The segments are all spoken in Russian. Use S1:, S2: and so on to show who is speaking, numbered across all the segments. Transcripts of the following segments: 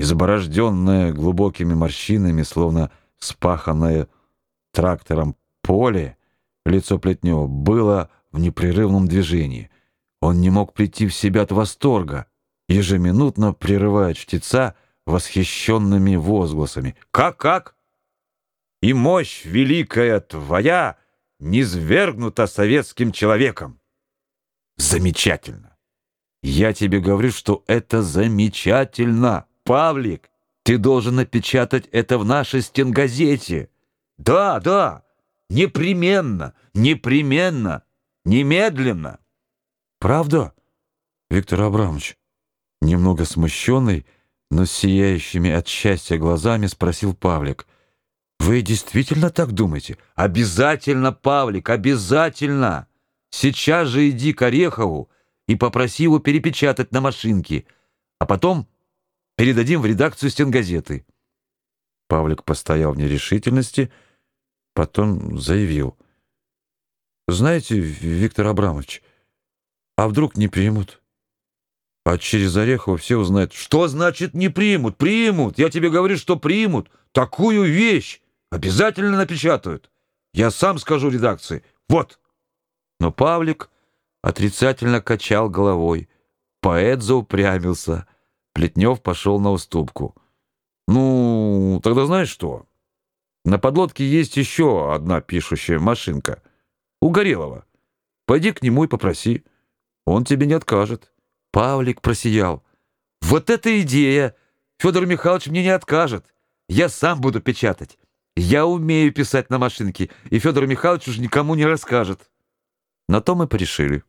S1: Изборожденное глубокими морщинами, словно спаханное трактором поле, лицо Плетнева было в непрерывном движении. Он не мог прийти в себя от восторга, ежеминутно прерывая чтеца восхищенными возгласами. «Как, как? И мощь великая твоя низвергнута советским человеком!» «Замечательно! Я тебе говорю, что это замечательно! Павлик, ты должен напечатать это в нашей стенгазете!» «Да, да! Непременно! Непременно! Немедленно!»
S2: «Правда, Виктор Абрамович?» Немного смущенный, но сияющими от счастья глазами спросил Павлик. «Вы действительно так думаете?»
S1: «Обязательно, Павлик, обязательно! Сейчас же иди к Орехову и попроси его перепечатать на машинке, а потом передадим в редакцию стенгазеты».
S2: Павлик постоял в нерешительности, потом заявил. «Знаете, Виктор Абрамович, а вдруг не примут? А через Орехова все узнают.
S1: Что значит не примут? Примут. Я тебе говорю, что примут. Такую вещь обязательно напечатают. Я сам скажу редакции. Вот. Но Павлик отрицательно качал головой. Поэт заупрямился. Плетнев пошел на уступку. Ну, тогда знаешь что? На подлодке есть еще одна пишущая машинка. У Горелого. Пойди к нему и попроси. Он тебе не откажет. Павлик просиял. Вот эта идея! Федор Михайлович мне не откажет. Я сам буду печатать. Я умею писать на машинке, и Федор Михайлович уж никому не расскажет. На то мы порешили.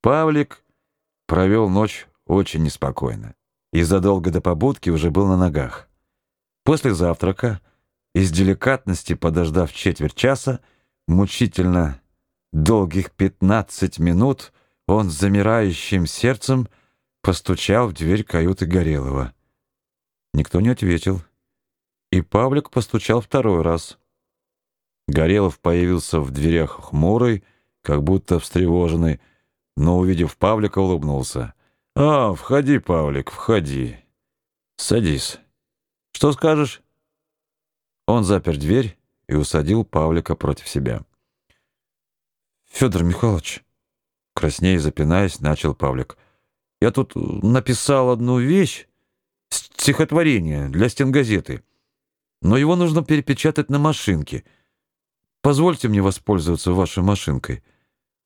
S1: Павлик провел ночь очень неспокойно и задолго до побудки уже был на ногах. После завтрака, из деликатности подождав четверть часа, мучительно долгих пятнадцать минут — он с замирающим сердцем постучал в дверь каюты Горелого. Никто не ответил. И Павлик постучал второй раз. Горелов появился в дверях хмурый, как будто встревоженный, но, увидев Павлика, улыбнулся. «А, входи, Павлик, входи. Садись. Что скажешь?» Он запер дверь и усадил Павлика против себя.
S2: «Федор Михайлович», Краснея, запинаясь, начал Павлик. «Я тут написал одну вещь, стихотворение для стенгазеты, но его нужно перепечатать на машинке. Позвольте мне воспользоваться вашей машинкой.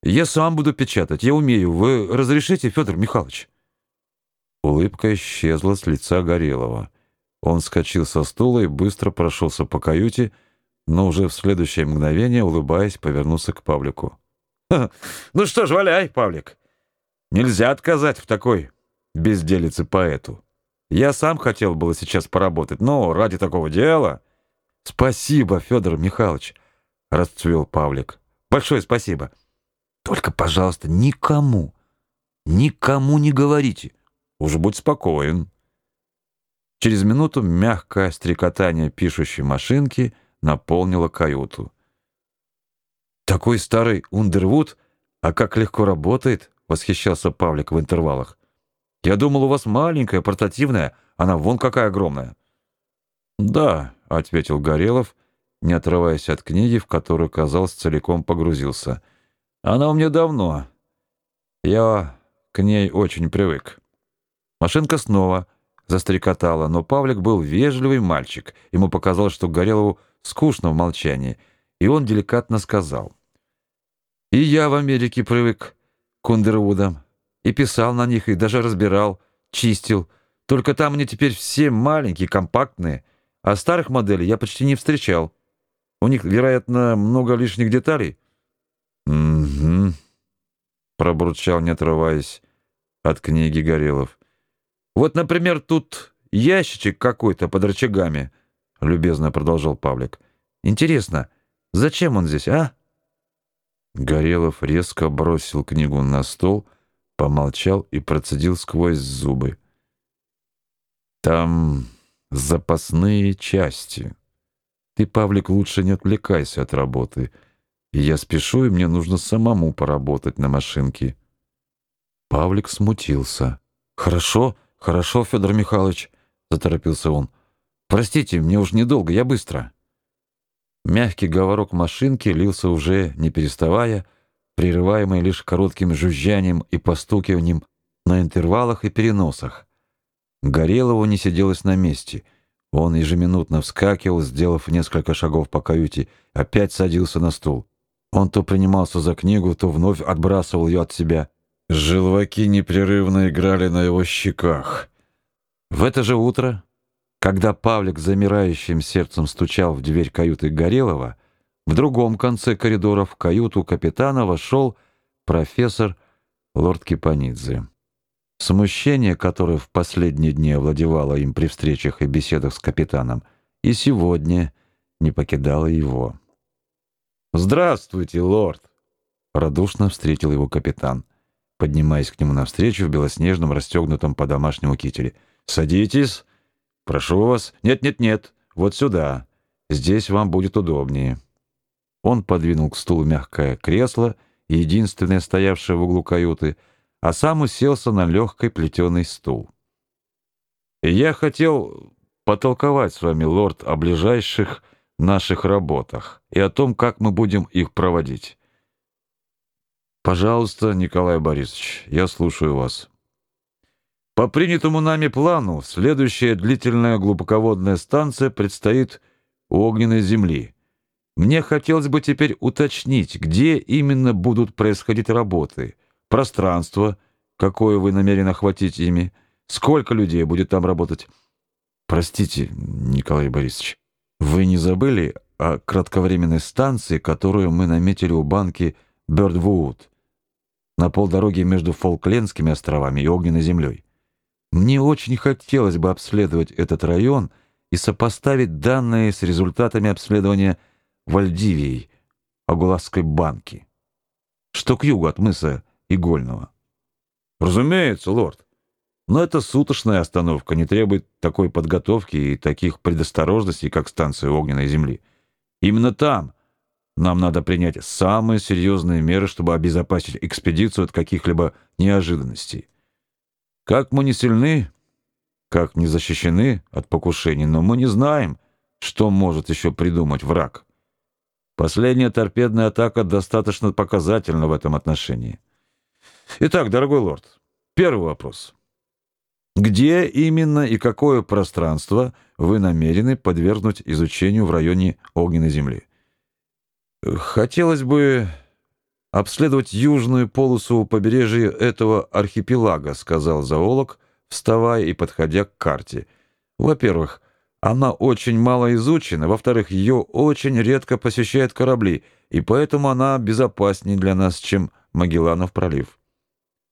S2: Я сам буду печатать, я умею. Вы разрешите, Федор Михайлович?»
S1: Улыбка исчезла с лица Горелого. Он вскочил со стула и быстро прошелся по каюте, но уже в следующее мгновение, улыбаясь, повернулся к Павлику. Ну что ж, валяй, Павлик. Нельзя отказать в такой безделице поэту. Я сам хотел было сейчас поработать, но ради такого дела... Спасибо, Федор Михайлович, расцвел Павлик. Большое спасибо. Только, пожалуйста, никому, никому не говорите. Уж будь спокоен. Через минуту мягкое стрекотание пишущей машинки наполнило каюту. Такой старый Ундервуд, а как легко работает, восхищался Павлик в интервалах. Я думал, у вас маленькая, портативная, она вон какая огромная. Да, ответил Горелов, не отрываясь от книги, в которую, казалось, целиком погрузился. Она у меня давно. Я к ней очень привык. Машинка снова застрекотала, но Павлик был вежливый мальчик. Ему показалось, что Горелову скучно в молчании, и он деликатно сказал: и я в Америке привык к Ундервудам. И писал на них, и даже разбирал, чистил. Только там они теперь все маленькие, компактные. А старых моделей я почти не встречал. У них, вероятно, много лишних деталей. «Угу», — пробурчал, не отрываясь от книги Горелов. «Вот, например, тут ящичек какой-то под рычагами», — любезно продолжал Павлик. «Интересно, зачем он здесь, а?» Горелов резко бросил книгу на стол, помолчал и процедил сквозь зубы. «Там запасные части. Ты, Павлик, лучше не отвлекайся от работы. Я спешу, и мне нужно самому поработать на машинке». Павлик смутился. «Хорошо, хорошо, Федор Михайлович.
S2: заторопился он. Простите, мне уж недолго, я быстро. Мягкий говорок машинки лился уже не переставая, прерываемый лишь коротким жужжанием и постукиванием на интервалах и переносах. Горелову не сиделось на месте. Он ежеминутно вскакивал, сделав несколько шагов по каюте, опять садился на стул. Он то принимался за книгу, то вновь отбрасывал ее от себя. Желваки непрерывно играли на его щеках. В это же утро когда Павлик замирающим сердцем стучал в дверь каюты Горелова, в другом конце коридора в каюту капитана вошел профессор лорд Кипанидзе. Смущение, которое в последние дни овладевало им при встречах и беседах с капитаном, и сегодня не покидало его. «Здравствуйте, лорд!» — радушно встретил его капитан, поднимаясь к нему навстречу в белоснежном расстегнутом по домашнему кителе. «Садитесь!» «Прошу вас. Нет-нет-нет. Вот сюда. Здесь вам будет удобнее». Он подвинул к стулу мягкое кресло, единственное стоявшее в углу каюты, а сам уселся на легкий плетеный стул. «Я хотел потолковать с вами, лорд, о ближайших наших работах и о том, как мы будем их проводить». «Пожалуйста, Николай Борисович, я слушаю вас». По принятому нами плану, следующая длительная глубоководная станция предстоит у огненной земли. Мне хотелось бы теперь уточнить, где именно будут происходить работы, пространство, какое вы намерены охватить ими, сколько людей будет там работать. Простите, Николай Борисович, вы не забыли о кратковременной станции, которую мы наметили у банки Бёрдвуд на полдороге между Фолклендскими островами и Огненной землей? Мне очень хотелось бы обследовать этот район и сопоставить данные с результатами обследования Вальдивией, Агуласской банки, что к югу от мыса Игольного. Разумеется, лорд. Но эта суточная остановка не требует такой подготовки и таких предосторожностей, как станция Огненной Земли. Именно там нам надо принять самые серьезные меры, чтобы обезопасить экспедицию от каких-либо неожиданностей. Как мы не сильны, как не защищены от покушений, но мы не знаем, что может еще придумать враг. Последняя торпедная атака достаточно показательна в этом отношении. Итак, дорогой лорд, первый вопрос. Где именно и какое пространство вы намерены подвергнуть изучению в районе Огненной Земли? Хотелось бы обследовать южную полосу побережья этого архипелага, сказал зоолог, вставая и подходя к карте. Во-первых, она очень мало изучена, во-вторых, ее очень редко посещают корабли, и поэтому она безопаснее для нас, чем Магелланов пролив.